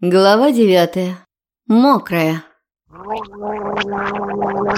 Глава девятая. Мокрая.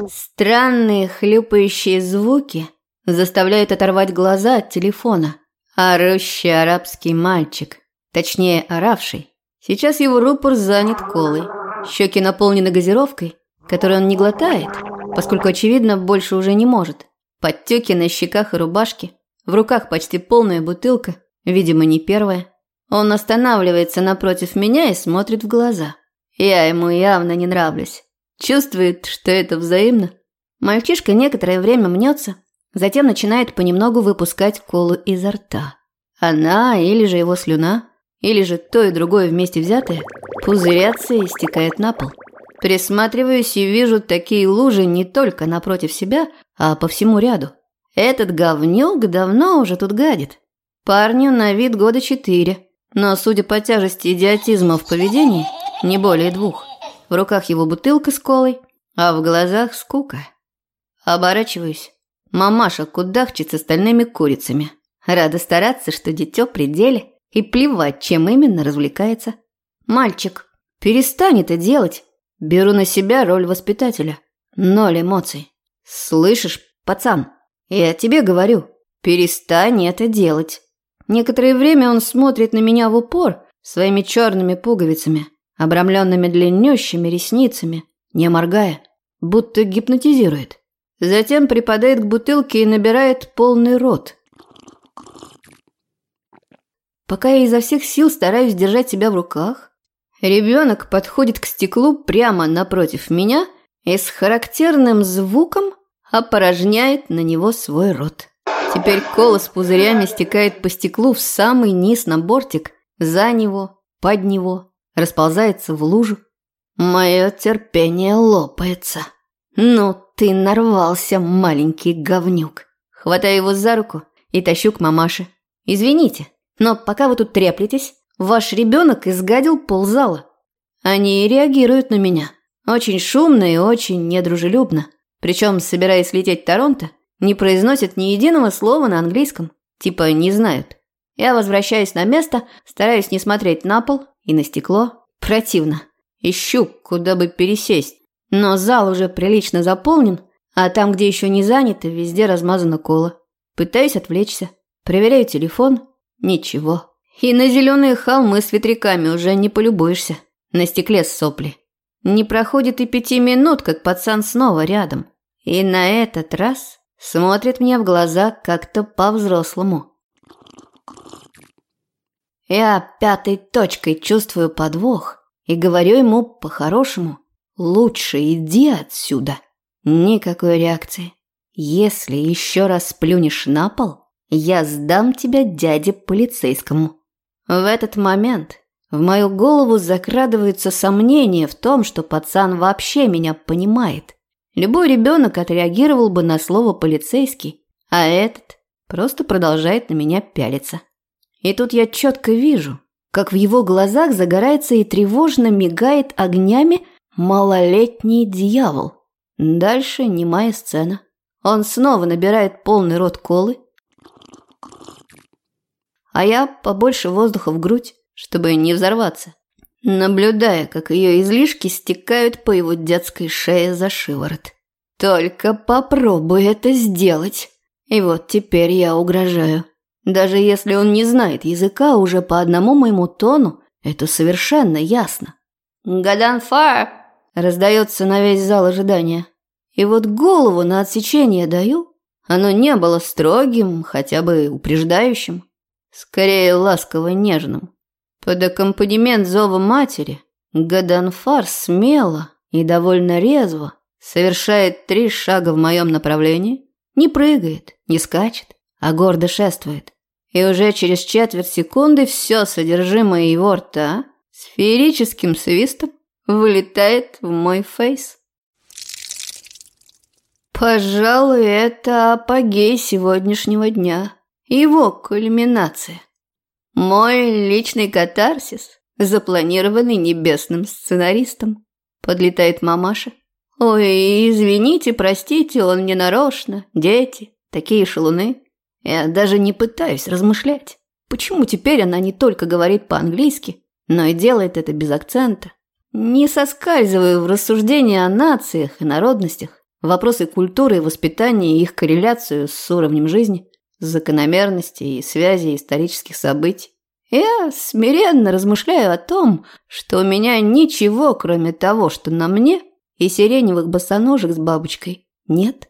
Странные хлюпающие звуки заставляют оторвать глаза от телефона. Орущий арабский мальчик, точнее оравший. Сейчас его рупор занят колой. Щеки наполнены газировкой, которую он не глотает, поскольку, очевидно, больше уже не может. Подтеки на щеках и рубашке. В руках почти полная бутылка, видимо, не первая. Он останавливается напротив меня и смотрит в глаза. Я ему явно не нравлюсь. Чувствует, что это взаимно. Мальчишка некоторое время мнется, затем начинает понемногу выпускать колу изо рта. Она или же его слюна, или же то и другое вместе взятое, пузырятся и стекает на пол. Присматриваюсь и вижу такие лужи не только напротив себя, а по всему ряду. Этот говнюк давно уже тут гадит. Парню на вид года четыре, но, судя по тяжести идиотизма в поведении, не более двух. В руках его бутылка с колой, а в глазах скука. Оборачиваюсь. Мамаша кудахчет с остальными курицами. Рада стараться, что дитё при деле, и плевать, чем именно развлекается. Мальчик, перестань это делать. Беру на себя роль воспитателя. Ноль эмоций. Слышишь, пацан, я тебе говорю, перестань это делать. Некоторое время он смотрит на меня в упор своими черными пуговицами, обрамленными длиннющими ресницами, не моргая, будто гипнотизирует. Затем припадает к бутылке и набирает полный рот. Пока я изо всех сил стараюсь держать себя в руках, ребенок подходит к стеклу прямо напротив меня и с характерным звуком опорожняет на него свой рот. Теперь кола с пузырями стекает по стеклу в самый низ на бортик, за него, под него, расползается в лужу. Мое терпение лопается. Ну ты нарвался, маленький говнюк. Хватаю его за руку и тащу к мамаше. Извините, но пока вы тут треплетесь, ваш ребенок изгадил ползала. Они реагируют на меня. Очень шумно и очень недружелюбно. Причем, собираясь лететь в Торонто, не произносят ни единого слова на английском. Типа не знают. Я возвращаюсь на место, стараюсь не смотреть на пол и на стекло. Противно. Ищу, куда бы пересесть. Но зал уже прилично заполнен, а там, где еще не занято, везде размазана кола. Пытаюсь отвлечься. Проверяю телефон. Ничего. И на зеленые холмы с ветряками уже не полюбуешься. На стекле сопли. Не проходит и пяти минут, как пацан снова рядом. И на этот раз Смотрит мне в глаза как-то по-взрослому. Я пятой точкой чувствую подвох и говорю ему по-хорошему. Лучше иди отсюда. Никакой реакции. Если еще раз плюнешь на пол, я сдам тебя дяде полицейскому. В этот момент в мою голову закрадываются сомнения в том, что пацан вообще меня понимает. Любой ребенок отреагировал бы на слово «полицейский», а этот просто продолжает на меня пялиться. И тут я четко вижу, как в его глазах загорается и тревожно мигает огнями малолетний дьявол. Дальше немая сцена. Он снова набирает полный рот колы, а я побольше воздуха в грудь, чтобы не взорваться наблюдая, как ее излишки стекают по его детской шее за шиворот. Только попробуй это сделать. И вот теперь я угрожаю. Даже если он не знает языка, уже по одному моему тону это совершенно ясно. «Гаданфар!» – раздается на весь зал ожидания. И вот голову на отсечение даю. Оно не было строгим, хотя бы упреждающим. Скорее ласково-нежным. Под аккомпанемент зова матери Гаданфар смело и довольно резво совершает три шага в моем направлении, не прыгает, не скачет, а гордо шествует. И уже через четверть секунды все содержимое его рта сферическим свистом вылетает в мой фейс. Пожалуй, это апогей сегодняшнего дня, его кульминация. Мой личный катарсис, запланированный небесным сценаристом. Подлетает мамаша. Ой, извините, простите, он не нарочно. Дети, такие шалуны. Я даже не пытаюсь размышлять. Почему теперь она не только говорит по-английски, но и делает это без акцента. Не соскальзываю в рассуждения о нациях и народностях, вопросы культуры и воспитания и их корреляцию с уровнем жизни, закономерности и связи исторических событий. Я смиренно размышляю о том, что у меня ничего, кроме того, что на мне, и сиреневых босоножек с бабочкой, нет.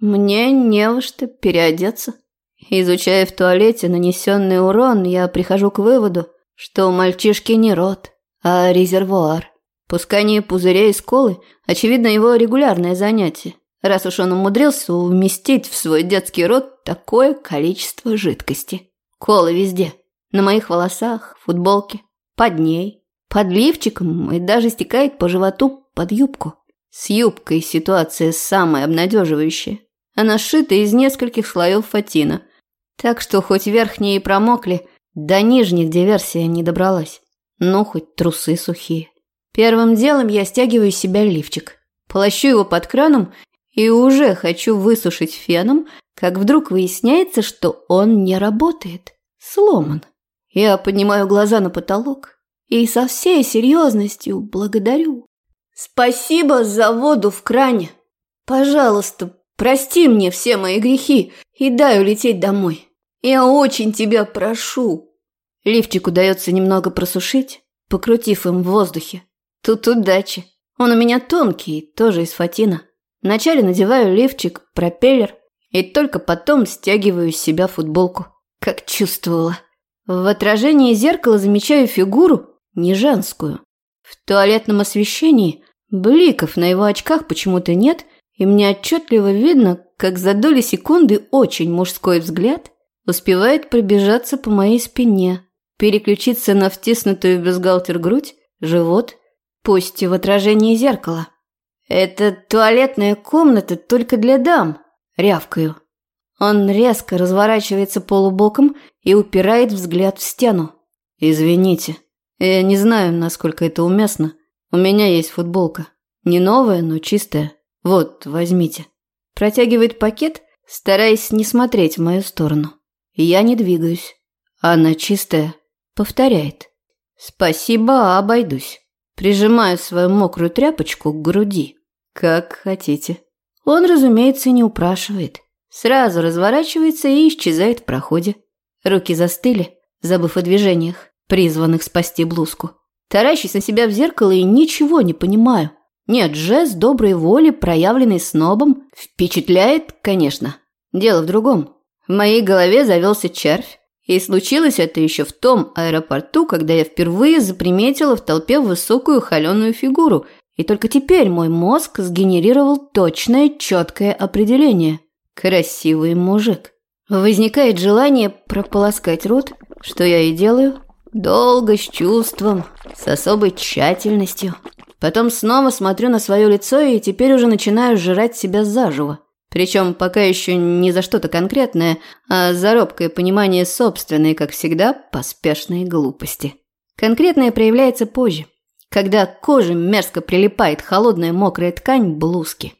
Мне не во что переодеться. Изучая в туалете нанесенный урон, я прихожу к выводу, что у мальчишки не рот, а резервуар. Пускание пузырей из колы – очевидно, его регулярное занятие, раз уж он умудрился уместить в свой детский рот такое количество жидкости. Колы везде. На моих волосах, футболке, под ней, под лифчиком и даже стекает по животу под юбку. С юбкой ситуация самая обнадеживающая. Она сшита из нескольких слоев фатина, так что хоть верхние и промокли, до нижних диверсия не добралась. Ну, хоть трусы сухие. Первым делом я стягиваю с себя лифчик, полощу его под краном и уже хочу высушить феном, как вдруг выясняется, что он не работает. Сломан. Я поднимаю глаза на потолок и со всей серьезностью благодарю. Спасибо за воду в кране. Пожалуйста, прости мне все мои грехи и дай улететь домой. Я очень тебя прошу. Лифчик удается немного просушить, покрутив им в воздухе. Тут удачи. Он у меня тонкий, тоже из фатина. Вначале надеваю лифчик, пропеллер, и только потом стягиваю с себя футболку. Как чувствовала. В отражении зеркала замечаю фигуру, не женскую. В туалетном освещении бликов на его очках почему-то нет, и мне отчетливо видно, как за доли секунды очень мужской взгляд успевает пробежаться по моей спине, переключиться на втиснутую в бюстгальтер грудь, живот Пусть и в отражении зеркала. Это туалетная комната только для дам, рявкаю. Он резко разворачивается полубоком и упирает взгляд в стену. Извините, я не знаю, насколько это уместно. У меня есть футболка. Не новая, но чистая. Вот, возьмите. Протягивает пакет, стараясь не смотреть в мою сторону. Я не двигаюсь. Она чистая. Повторяет. Спасибо, обойдусь. Прижимаю свою мокрую тряпочку к груди. Как хотите. Он, разумеется, не упрашивает. Сразу разворачивается и исчезает в проходе. Руки застыли, забыв о движениях, призванных спасти блузку. Таращусь на себя в зеркало и ничего не понимаю. Нет, жест доброй воли, проявленный снобом, впечатляет, конечно. Дело в другом. В моей голове завелся червь, и случилось это еще в том аэропорту, когда я впервые заприметила в толпе высокую холеную фигуру, и только теперь мой мозг сгенерировал точное, четкое определение. Красивый мужик. Возникает желание прополоскать рот, что я и делаю, долго, с чувством, с особой тщательностью. Потом снова смотрю на свое лицо и теперь уже начинаю жрать себя заживо. Причем пока еще не за что-то конкретное, а за робкое понимание собственной, как всегда, поспешной глупости. Конкретное проявляется позже, когда к коже мерзко прилипает холодная мокрая ткань блузки.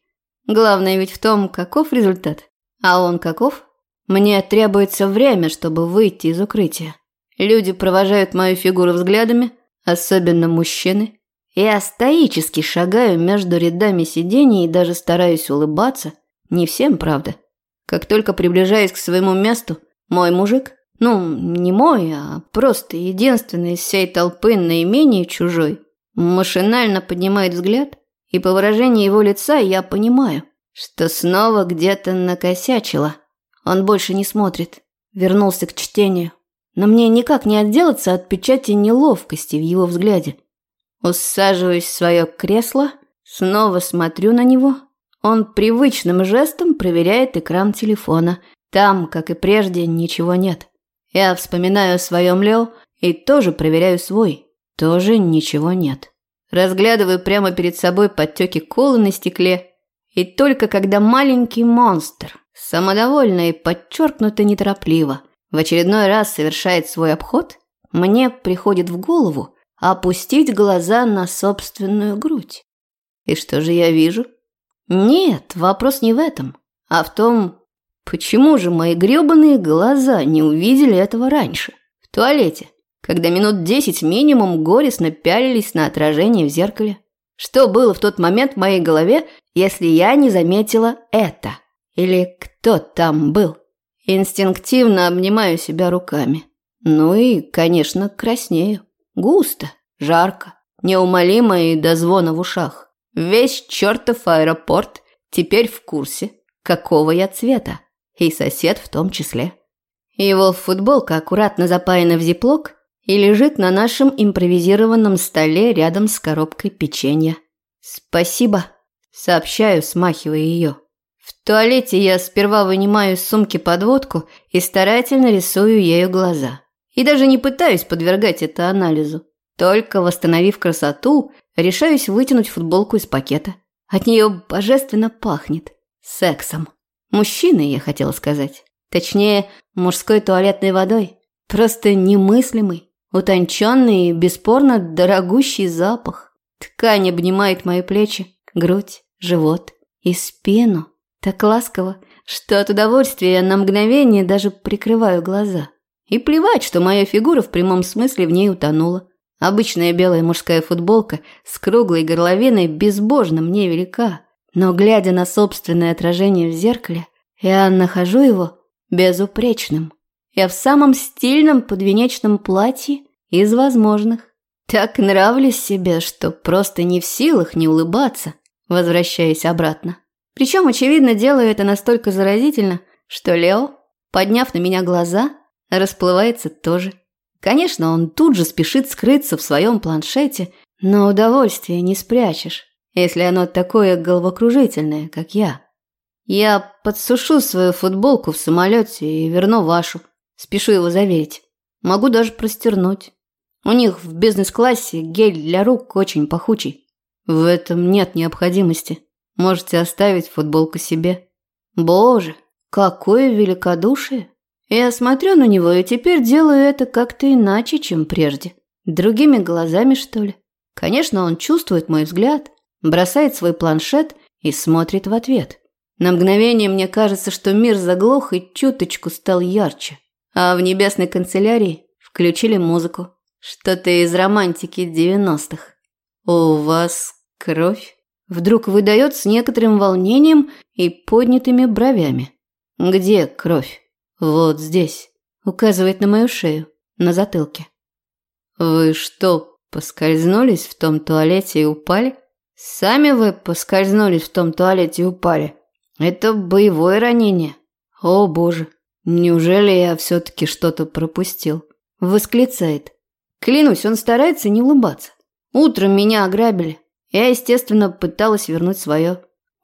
Главное ведь в том, каков результат. А он каков? Мне требуется время, чтобы выйти из укрытия. Люди провожают мою фигуру взглядами, особенно мужчины. Я стоически шагаю между рядами сидений и даже стараюсь улыбаться, не всем, правда. Как только приближаюсь к своему месту, мой мужик, ну, не мой, а просто единственный из всей толпы наименее чужой, машинально поднимает взгляд, и по выражению его лица я понимаю, что снова где-то накосячила. Он больше не смотрит, вернулся к чтению. Но мне никак не отделаться от печати неловкости в его взгляде. Усаживаюсь в свое кресло, снова смотрю на него – он привычным жестом проверяет экран телефона. Там, как и прежде, ничего нет. Я вспоминаю о своем Лео и тоже проверяю свой. Тоже ничего нет. Разглядываю прямо перед собой подтеки колы на стекле. И только когда маленький монстр, самодовольно и подчеркнуто неторопливо, в очередной раз совершает свой обход, мне приходит в голову опустить глаза на собственную грудь. И что же я вижу? Нет, вопрос не в этом, а в том, почему же мои грёбаные глаза не увидели этого раньше, в туалете. Когда минут десять минимум горестно пялились на отражение в зеркале. Что было в тот момент в моей голове, если я не заметила это? Или кто там был? Инстинктивно обнимаю себя руками. Ну и, конечно, краснею. Густо, жарко, неумолимо и до звона в ушах. Весь чертов аэропорт теперь в курсе, какого я цвета. И сосед в том числе. Его футболка аккуратно запаяна в зиплок и лежит на нашем импровизированном столе рядом с коробкой печенья. «Спасибо», – сообщаю, смахивая ее. В туалете я сперва вынимаю из сумки подводку и старательно рисую ею глаза. И даже не пытаюсь подвергать это анализу. Только восстановив красоту, решаюсь вытянуть футболку из пакета. От нее божественно пахнет. Сексом. Мужчиной, я хотела сказать. Точнее, мужской туалетной водой. Просто немыслимый, утонченный бесспорно дорогущий запах. Ткань обнимает мои плечи, грудь, живот и спину. Так ласково, что от удовольствия на мгновение даже прикрываю глаза. И плевать, что моя фигура в прямом смысле в ней утонула. Обычная белая мужская футболка с круглой горловиной безбожно мне велика. Но глядя на собственное отражение в зеркале, я нахожу его безупречным. Я в самом стильном подвенечном платье из возможных. Так нравлюсь себе, что просто не в силах не улыбаться, возвращаясь обратно. Причем, очевидно, делаю это настолько заразительно, что Лео, подняв на меня глаза, расплывается тоже. Конечно, он тут же спешит скрыться в своем планшете, но удовольствие не спрячешь, если оно такое головокружительное, как я. Я подсушу свою футболку в самолете и верну вашу. Спешу его заверить. Могу даже простернуть. У них в бизнес-классе гель для рук очень пахучий. В этом нет необходимости. Можете оставить футболку себе. Боже, какое великодушие! Я смотрю на него и теперь делаю это как-то иначе, чем прежде. Другими глазами, что ли? Конечно, он чувствует мой взгляд, бросает свой планшет и смотрит в ответ. На мгновение мне кажется, что мир заглох и чуточку стал ярче. А в небесной канцелярии включили музыку. Что-то из романтики девяностых. «У вас кровь?» Вдруг выдает с некоторым волнением и поднятыми бровями. «Где кровь?» «Вот здесь», – указывает на мою шею, на затылке. «Вы что, поскользнулись в том туалете и упали?» «Сами вы поскользнулись в том туалете и упали. Это боевое ранение. О, боже, неужели я все-таки что-то пропустил?» Восклицает. Клянусь, он старается не улыбаться. Утром меня ограбили. Я, естественно, пыталась вернуть свое.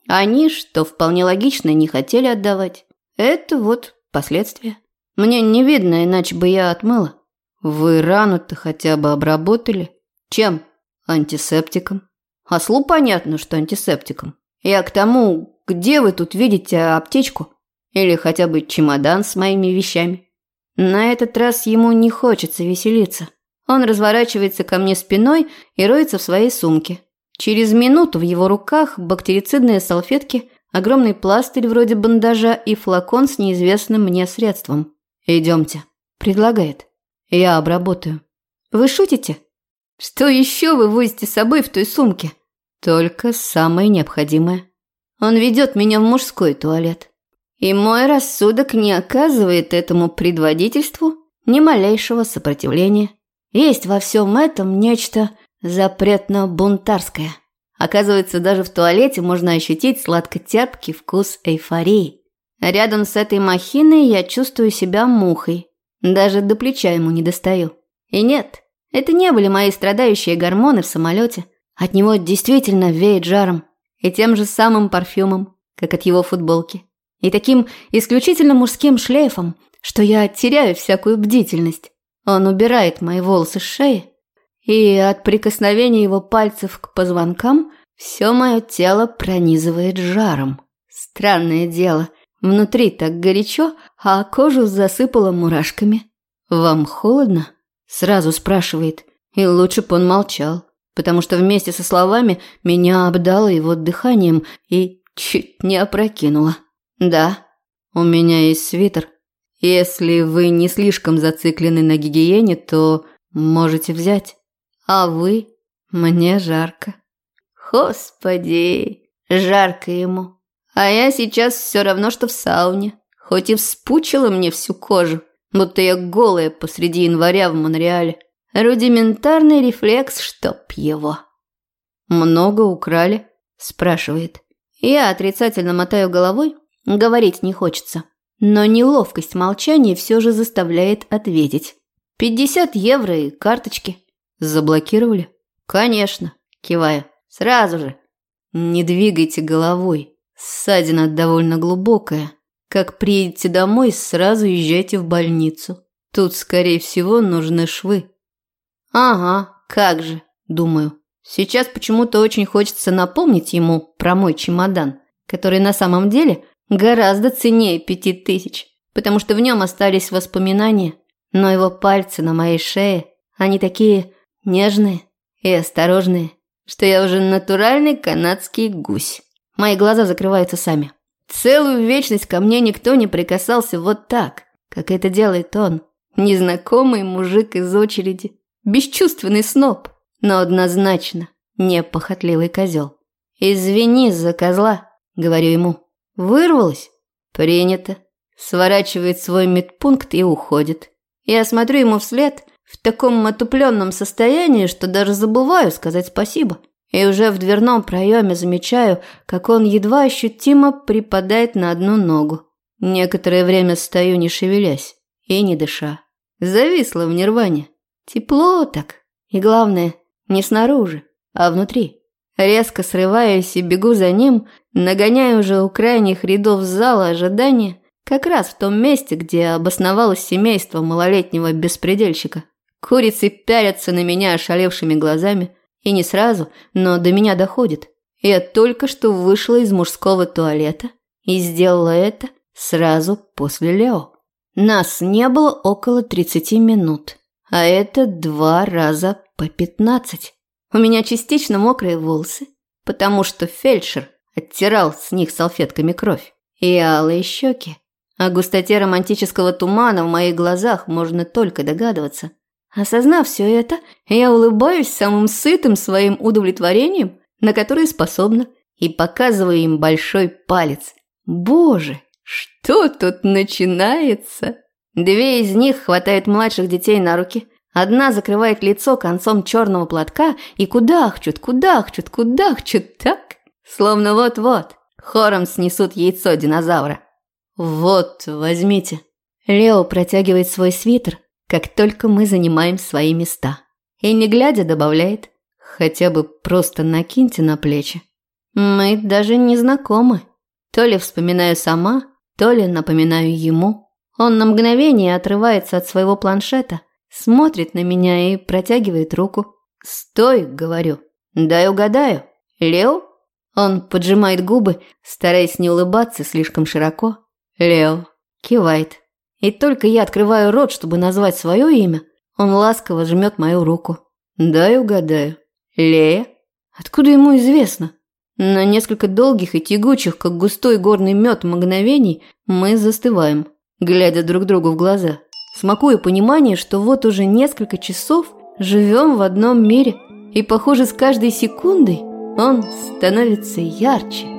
Они, что вполне логично, не хотели отдавать. Это вот Последствия? Мне не видно, иначе бы я отмыла. Вы рану-то хотя бы обработали? Чем? Антисептиком. Ослу понятно, что антисептиком. Я к тому, где вы тут видите аптечку? Или хотя бы чемодан с моими вещами? На этот раз ему не хочется веселиться. Он разворачивается ко мне спиной и роется в своей сумке. Через минуту в его руках бактерицидные салфетки огромный пластырь вроде бандажа и флакон с неизвестным мне средством. «Идемте», – предлагает. «Я обработаю». «Вы шутите? Что еще вы возите с собой в той сумке?» «Только самое необходимое». Он ведет меня в мужской туалет. И мой рассудок не оказывает этому предводительству ни малейшего сопротивления. Есть во всем этом нечто запретно-бунтарское. Оказывается, даже в туалете можно ощутить сладко-терпкий вкус эйфории. Рядом с этой махиной я чувствую себя мухой. Даже до плеча ему не достаю. И нет, это не были мои страдающие гормоны в самолете. От него действительно веет жаром. И тем же самым парфюмом, как от его футболки. И таким исключительно мужским шлейфом, что я теряю всякую бдительность. Он убирает мои волосы с шеи, и от прикосновения его пальцев к позвонкам все мое тело пронизывает жаром. Странное дело, внутри так горячо, а кожу засыпало мурашками. «Вам холодно?» – сразу спрашивает, и лучше бы он молчал, потому что вместе со словами меня обдало его дыханием и чуть не опрокинуло. «Да, у меня есть свитер. Если вы не слишком зациклены на гигиене, то Можете взять. А вы? Мне жарко. Господи, жарко ему. А я сейчас все равно, что в сауне. Хоть и вспучила мне всю кожу, будто я голая посреди января в Монреале. Рудиментарный рефлекс, чтоб его. «Много украли?» – спрашивает. Я отрицательно мотаю головой, говорить не хочется. Но неловкость молчания все же заставляет ответить. «Пятьдесят евро и карточки». «Заблокировали?» «Конечно», – киваю. «Сразу же». «Не двигайте головой. Ссадина довольно глубокая. Как приедете домой, сразу езжайте в больницу. Тут, скорее всего, нужны швы». «Ага, как же», – думаю. Сейчас почему-то очень хочется напомнить ему про мой чемодан, который на самом деле гораздо ценнее пяти тысяч, потому что в нем остались воспоминания, но его пальцы на моей шее, они такие нежные и осторожные, что я уже натуральный канадский гусь. Мои глаза закрываются сами. Целую вечность ко мне никто не прикасался вот так, как это делает он, незнакомый мужик из очереди, бесчувственный сноб но однозначно не похотливый козел. «Извини за козла», — говорю ему. «Вырвалась?» «Принято». Сворачивает свой медпункт и уходит. Я смотрю ему вслед в таком отупленном состоянии, что даже забываю сказать спасибо. И уже в дверном проеме замечаю, как он едва ощутимо припадает на одну ногу. Некоторое время стою, не шевелясь и не дыша. Зависла в нирване. Тепло так. И главное, не снаружи, а внутри. Резко срываюсь и бегу за ним, нагоняя уже у крайних рядов зала ожидания, как раз в том месте, где обосновалось семейство малолетнего беспредельщика. Курицы пялятся на меня ошалевшими глазами, и не сразу, но до меня доходит. Я только что вышла из мужского туалета и сделала это сразу после Лео. Нас не было около 30 минут, а это два раза по пятнадцать. У меня частично мокрые волосы, потому что фельдшер оттирал с них салфетками кровь. И алые щеки. О густоте романтического тумана в моих глазах можно только догадываться. Осознав все это, я улыбаюсь самым сытым своим удовлетворением, на которое способна, и показываю им большой палец. Боже, что тут начинается? Две из них хватают младших детей на руки – Одна закрывает лицо концом черного платка и кудахчут, кудахчут, кудахчут так, словно вот-вот хором снесут яйцо динозавра. «Вот, возьмите». Лео протягивает свой свитер, как только мы занимаем свои места. И не глядя добавляет, хотя бы просто накиньте на плечи. Мы даже не знакомы. То ли вспоминаю сама, то ли напоминаю ему. Он на мгновение отрывается от своего планшета, смотрит на меня и протягивает руку. «Стой!» – говорю. «Дай угадаю. Лео?» Он поджимает губы, стараясь не улыбаться слишком широко. «Лео!» – кивает. И только я открываю рот, чтобы назвать свое имя, он ласково жмет мою руку. «Дай угадаю. Лея?» Откуда ему известно? На несколько долгих и тягучих, как густой горный мед мгновений, мы застываем, глядя друг другу в глаза смакуя понимание, что вот уже несколько часов живем в одном мире, и, похоже, с каждой секундой он становится ярче.